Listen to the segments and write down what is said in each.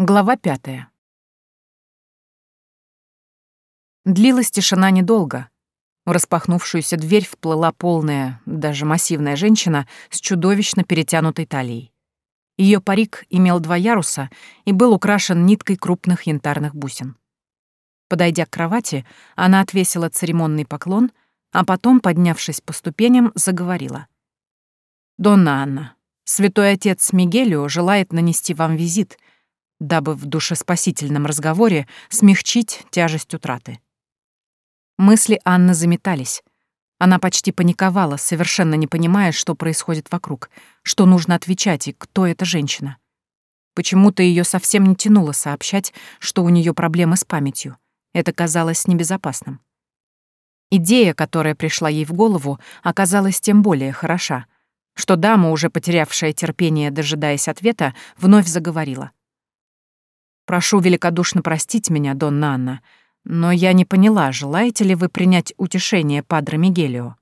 Глава пятая. Длилась тишина недолго. В распахнувшуюся дверь вплыла полная, даже массивная женщина с чудовищно перетянутой талией. Ее парик имел два яруса и был украшен ниткой крупных янтарных бусин. Подойдя к кровати, она отвесила церемонный поклон, а потом, поднявшись по ступеням, заговорила. «Донна Анна, святой отец Мигелио желает нанести вам визит — дабы в душеспасительном разговоре смягчить тяжесть утраты. Мысли Анны заметались. Она почти паниковала, совершенно не понимая, что происходит вокруг, что нужно отвечать и кто эта женщина. Почему-то ее совсем не тянуло сообщать, что у нее проблемы с памятью. Это казалось небезопасным. Идея, которая пришла ей в голову, оказалась тем более хороша, что дама, уже потерявшая терпение, дожидаясь ответа, вновь заговорила. Прошу великодушно простить меня, Донна Анна, но я не поняла, желаете ли вы принять утешение Падре Мигелио?»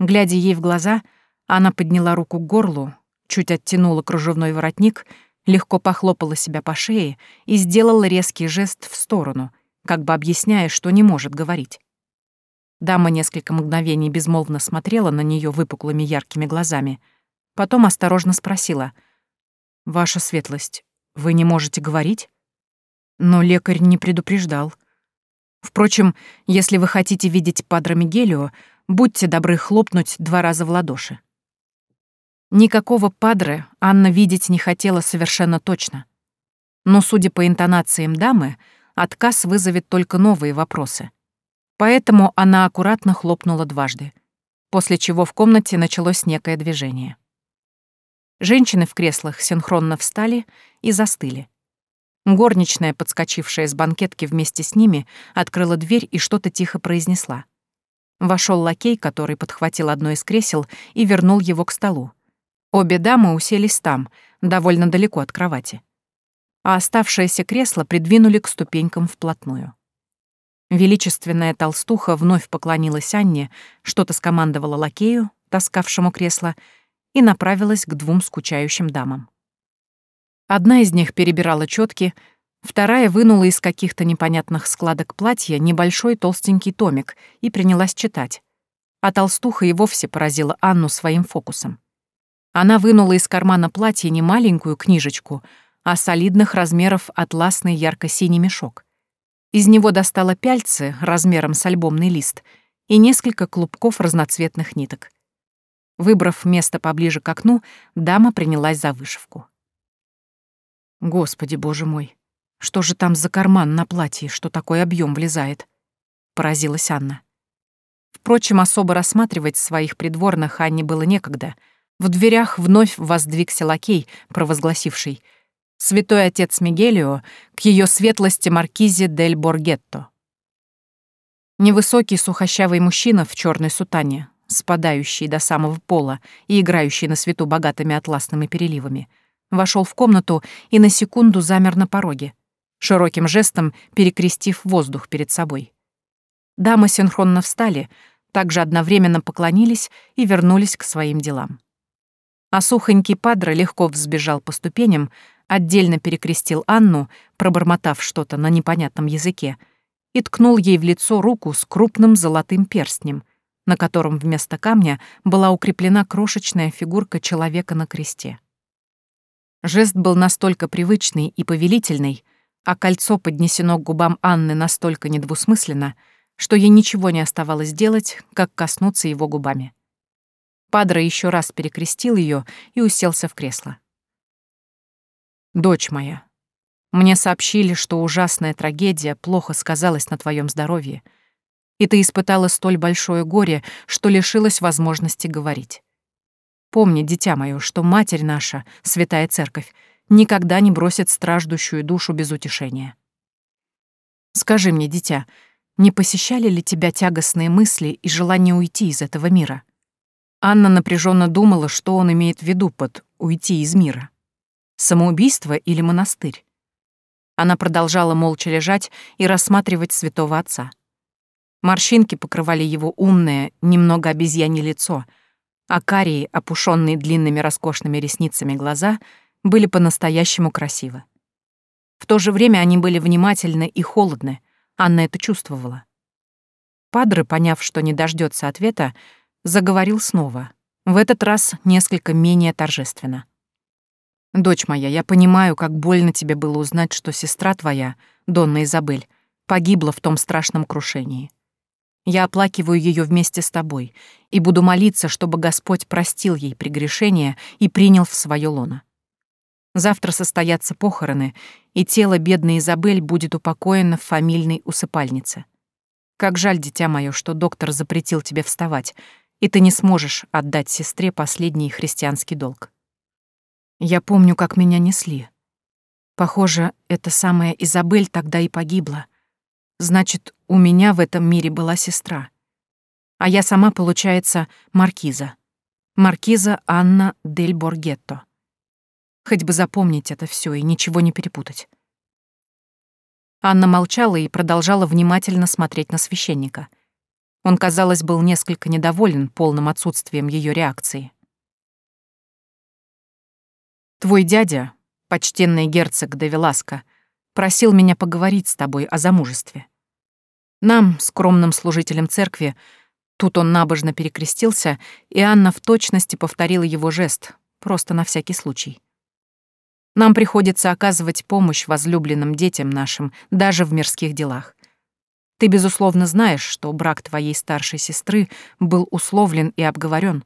Глядя ей в глаза, она подняла руку к горлу, чуть оттянула кружевной воротник, легко похлопала себя по шее и сделала резкий жест в сторону, как бы объясняя, что не может говорить. Дама несколько мгновений безмолвно смотрела на нее выпуклыми яркими глазами, потом осторожно спросила. «Ваша светлость, вы не можете говорить? Но лекарь не предупреждал. Впрочем, если вы хотите видеть Падро Мигелио, будьте добры хлопнуть два раза в ладоши. Никакого Падре Анна видеть не хотела совершенно точно. Но, судя по интонациям дамы, отказ вызовет только новые вопросы. Поэтому она аккуратно хлопнула дважды, после чего в комнате началось некое движение. Женщины в креслах синхронно встали и застыли. Горничная, подскочившая с банкетки вместе с ними, открыла дверь и что-то тихо произнесла. Вошел лакей, который подхватил одно из кресел и вернул его к столу. Обе дамы уселись там, довольно далеко от кровати. А оставшееся кресло придвинули к ступенькам вплотную. Величественная толстуха вновь поклонилась Анне, что-то скомандовала лакею, таскавшему кресло, и направилась к двум скучающим дамам. Одна из них перебирала четки, вторая вынула из каких-то непонятных складок платья небольшой толстенький томик и принялась читать. А толстуха и вовсе поразила Анну своим фокусом. Она вынула из кармана платья не маленькую книжечку, а солидных размеров атласный ярко-синий мешок. Из него достала пяльцы размером с альбомный лист и несколько клубков разноцветных ниток. Выбрав место поближе к окну, дама принялась за вышивку. «Господи, боже мой, что же там за карман на платье, что такой объем влезает?» — поразилась Анна. Впрочем, особо рассматривать своих придворных Анне было некогда. В дверях вновь воздвигся лакей, провозгласивший «Святой отец Мигелио к ее светлости маркизе дель Боргетто». Невысокий сухощавый мужчина в черной сутане, спадающий до самого пола и играющий на свету богатыми атласными переливами, вошел в комнату и на секунду замер на пороге, широким жестом перекрестив воздух перед собой. Дамы синхронно встали, также одновременно поклонились и вернулись к своим делам. А сухонький падра легко взбежал по ступеням, отдельно перекрестил Анну, пробормотав что-то на непонятном языке, и ткнул ей в лицо руку с крупным золотым перстнем — на котором вместо камня была укреплена крошечная фигурка человека на кресте. Жест был настолько привычный и повелительный, а кольцо поднесено к губам Анны настолько недвусмысленно, что ей ничего не оставалось делать, как коснуться его губами. Падре еще раз перекрестил ее и уселся в кресло. «Дочь моя, мне сообщили, что ужасная трагедия плохо сказалась на твоем здоровье, и ты испытала столь большое горе, что лишилась возможности говорить. Помни, дитя мое, что Матерь наша, Святая Церковь, никогда не бросит страждущую душу без утешения. Скажи мне, дитя, не посещали ли тебя тягостные мысли и желание уйти из этого мира? Анна напряженно думала, что он имеет в виду под «уйти из мира». Самоубийство или монастырь? Она продолжала молча лежать и рассматривать святого отца. Морщинки покрывали его умное, немного обезьянье лицо, а карие, опушенные длинными роскошными ресницами глаза, были по-настоящему красивы. В то же время они были внимательны и холодны. Анна это чувствовала. Падре, поняв, что не дождется ответа, заговорил снова. В этот раз несколько менее торжественно. «Дочь моя, я понимаю, как больно тебе было узнать, что сестра твоя, Донна Изабель, погибла в том страшном крушении. Я оплакиваю ее вместе с тобой и буду молиться, чтобы Господь простил ей прегрешение и принял в свое лоно. Завтра состоятся похороны, и тело бедной Изабель будет упокоено в фамильной усыпальнице. Как жаль, дитя мое, что доктор запретил тебе вставать, и ты не сможешь отдать сестре последний христианский долг. Я помню, как меня несли. Похоже, эта самая Изабель тогда и погибла. Значит, у меня в этом мире была сестра. А я сама, получается, маркиза. Маркиза Анна дель Боргетто. Хоть бы запомнить это все и ничего не перепутать. Анна молчала и продолжала внимательно смотреть на священника. Он, казалось, был несколько недоволен полным отсутствием ее реакции. «Твой дядя, почтенный герцог де Веласко, просил меня поговорить с тобой о замужестве. Нам, скромным служителям церкви, тут он набожно перекрестился, и Анна в точности повторила его жест, просто на всякий случай. Нам приходится оказывать помощь возлюбленным детям нашим даже в мирских делах. Ты, безусловно, знаешь, что брак твоей старшей сестры был условлен и обговорен,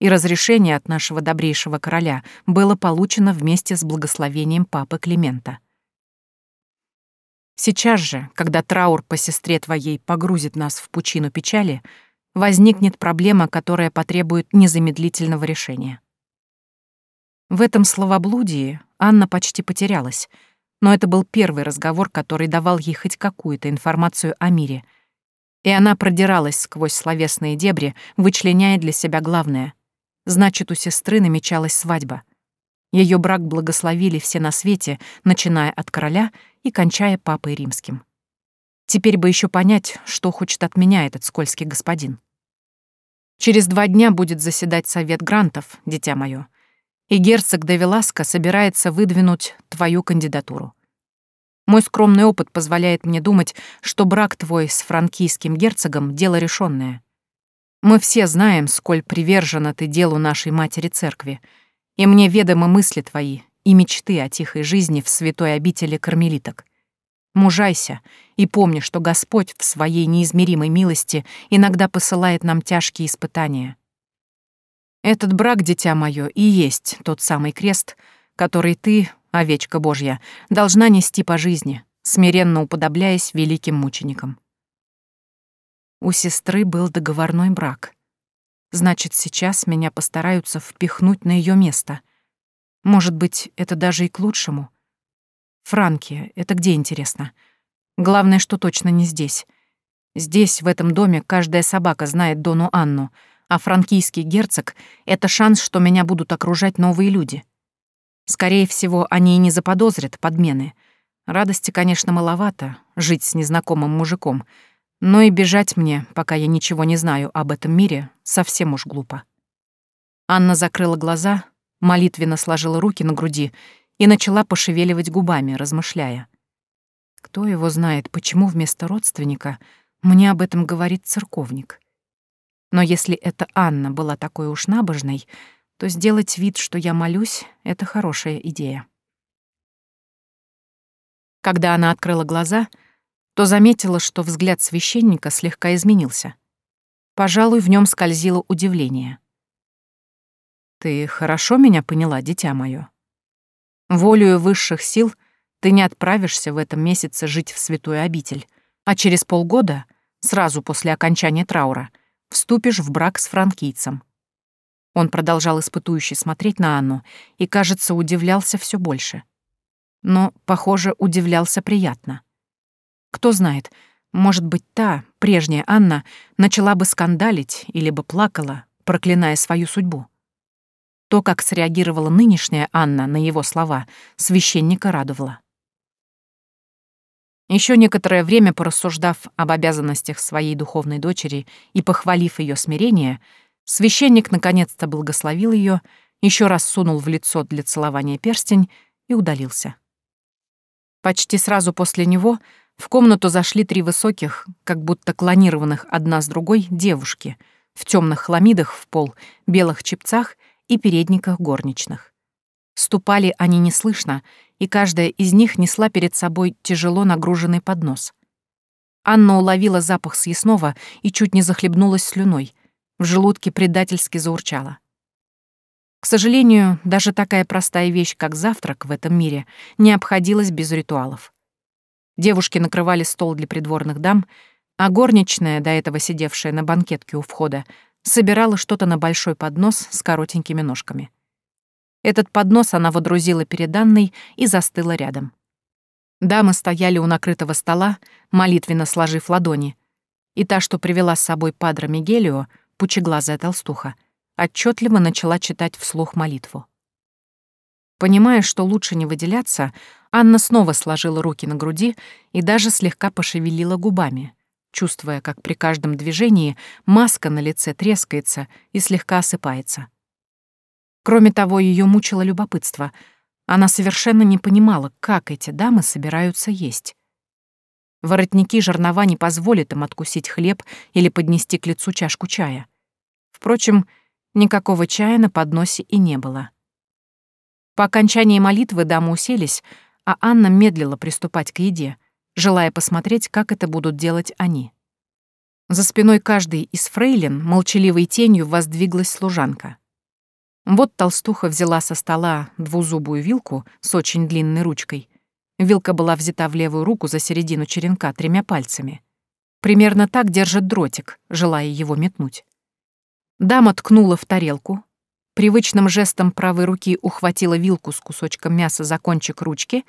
и разрешение от нашего добрейшего короля было получено вместе с благословением папы Климента. Сейчас же, когда траур по сестре твоей погрузит нас в пучину печали, возникнет проблема, которая потребует незамедлительного решения. В этом словоблудии Анна почти потерялась, но это был первый разговор, который давал ей хоть какую-то информацию о мире, и она продиралась сквозь словесные дебри, вычленяя для себя главное. Значит, у сестры намечалась свадьба. Ее брак благословили все на свете, начиная от короля и кончая папой римским. Теперь бы еще понять, что хочет от меня этот скользкий господин. Через два дня будет заседать совет грантов, дитя мое, и герцог де Веласко собирается выдвинуть твою кандидатуру. Мой скромный опыт позволяет мне думать, что брак твой с франкийским герцогом — дело решенное. Мы все знаем, сколь привержена ты делу нашей матери церкви — и мне ведомы мысли твои и мечты о тихой жизни в святой обители кармелиток. Мужайся и помни, что Господь в своей неизмеримой милости иногда посылает нам тяжкие испытания. Этот брак, дитя мое, и есть тот самый крест, который ты, овечка Божья, должна нести по жизни, смиренно уподобляясь великим мученикам. У сестры был договорной брак — Значит, сейчас меня постараются впихнуть на ее место. Может быть, это даже и к лучшему. Франки, это где, интересно? Главное, что точно не здесь. Здесь, в этом доме, каждая собака знает Дону Анну, а франкийский герцог — это шанс, что меня будут окружать новые люди. Скорее всего, они и не заподозрят подмены. Радости, конечно, маловато — жить с незнакомым мужиком — но и бежать мне, пока я ничего не знаю об этом мире, совсем уж глупо. Анна закрыла глаза, молитвенно сложила руки на груди и начала пошевеливать губами, размышляя. Кто его знает, почему вместо родственника мне об этом говорит церковник? Но если эта Анна была такой уж набожной, то сделать вид, что я молюсь, — это хорошая идея. Когда она открыла глаза — то заметила, что взгляд священника слегка изменился. Пожалуй, в нем скользило удивление. «Ты хорошо меня поняла, дитя мое? Волею высших сил ты не отправишься в этом месяце жить в святую обитель, а через полгода, сразу после окончания траура, вступишь в брак с франкийцем». Он продолжал испытующе смотреть на Анну и, кажется, удивлялся все больше. Но, похоже, удивлялся приятно. Кто знает, может быть, та, прежняя Анна, начала бы скандалить или бы плакала, проклиная свою судьбу. То, как среагировала нынешняя Анна на его слова, священника радовало. Еще некоторое время порассуждав об обязанностях своей духовной дочери и похвалив ее смирение, священник наконец-то благословил ее, еще раз сунул в лицо для целования перстень и удалился. Почти сразу после него в комнату зашли три высоких, как будто клонированных одна с другой, девушки в темных хламидах в пол, белых чепцах и передниках горничных. Ступали они неслышно, и каждая из них несла перед собой тяжело нагруженный поднос. Анна уловила запах съестного и чуть не захлебнулась слюной. В желудке предательски заурчала. К сожалению, даже такая простая вещь, как завтрак в этом мире, не обходилась без ритуалов. Девушки накрывали стол для придворных дам, а горничная, до этого сидевшая на банкетке у входа, собирала что-то на большой поднос с коротенькими ножками. Этот поднос она водрузила перед Анной и застыла рядом. Дамы стояли у накрытого стола, молитвенно сложив ладони, и та, что привела с собой падра Мигелио, пучеглазая толстуха, отчетливо начала читать вслух молитву. Понимая, что лучше не выделяться, Анна снова сложила руки на груди и даже слегка пошевелила губами, чувствуя, как при каждом движении маска на лице трескается и слегка осыпается. Кроме того, ее мучило любопытство. Она совершенно не понимала, как эти дамы собираются есть. Воротники жернова не позволят им откусить хлеб или поднести к лицу чашку чая. Впрочем, никакого чая на подносе и не было. По окончании молитвы дамы уселись, а Анна медлила приступать к еде, желая посмотреть, как это будут делать они. За спиной каждой из фрейлин молчаливой тенью воздвиглась служанка. Вот толстуха взяла со стола двузубую вилку с очень длинной ручкой. Вилка была взята в левую руку за середину черенка тремя пальцами. Примерно так держит дротик, желая его метнуть. Дама ткнула в тарелку, привычным жестом правой руки ухватила вилку с кусочком мяса за кончик ручки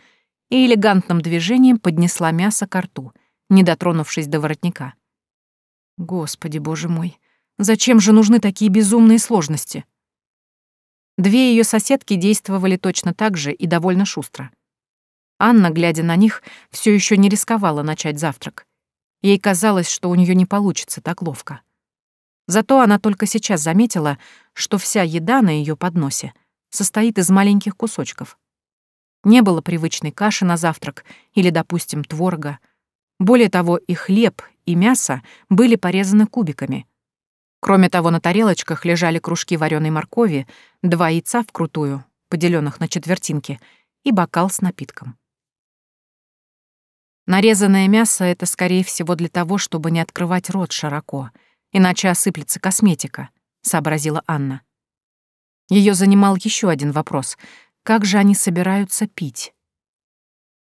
и элегантным движением поднесла мясо к рту, не дотронувшись до воротника. Господи, боже мой, зачем же нужны такие безумные сложности? Две ее соседки действовали точно так же и довольно шустро. Анна, глядя на них, все еще не рисковала начать завтрак. Ей казалось, что у нее не получится так ловко. Зато она только сейчас заметила, что вся еда на ее подносе состоит из маленьких кусочков. Не было привычной каши на завтрак или, допустим, творога. Более того, и хлеб, и мясо были порезаны кубиками. Кроме того, на тарелочках лежали кружки вареной моркови, два яйца вкрутую, поделенных на четвертинки, и бокал с напитком. Нарезанное мясо — это, скорее всего, для того, чтобы не открывать рот широко — иначе осыплется косметика», — сообразила Анна. Ее занимал еще один вопрос — как же они собираются пить?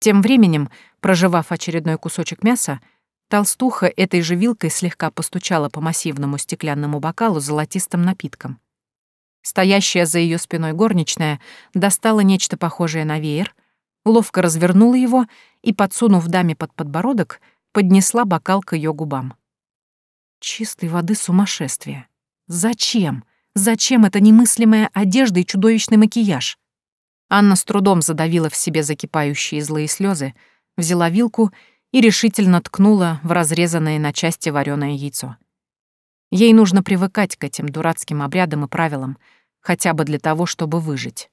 Тем временем, проживав очередной кусочек мяса, толстуха этой же вилкой слегка постучала по массивному стеклянному бокалу золотистым напитком. Стоящая за ее спиной горничная достала нечто похожее на веер, ловко развернула его и, подсунув даме под подбородок, поднесла бокал к ее губам. Чистой воды сумасшествие. Зачем? Зачем эта немыслимая одежда и чудовищный макияж? Анна с трудом задавила в себе закипающие злые слезы, взяла вилку и решительно ткнула в разрезанное на части вареное яйцо. Ей нужно привыкать к этим дурацким обрядам и правилам, хотя бы для того, чтобы выжить.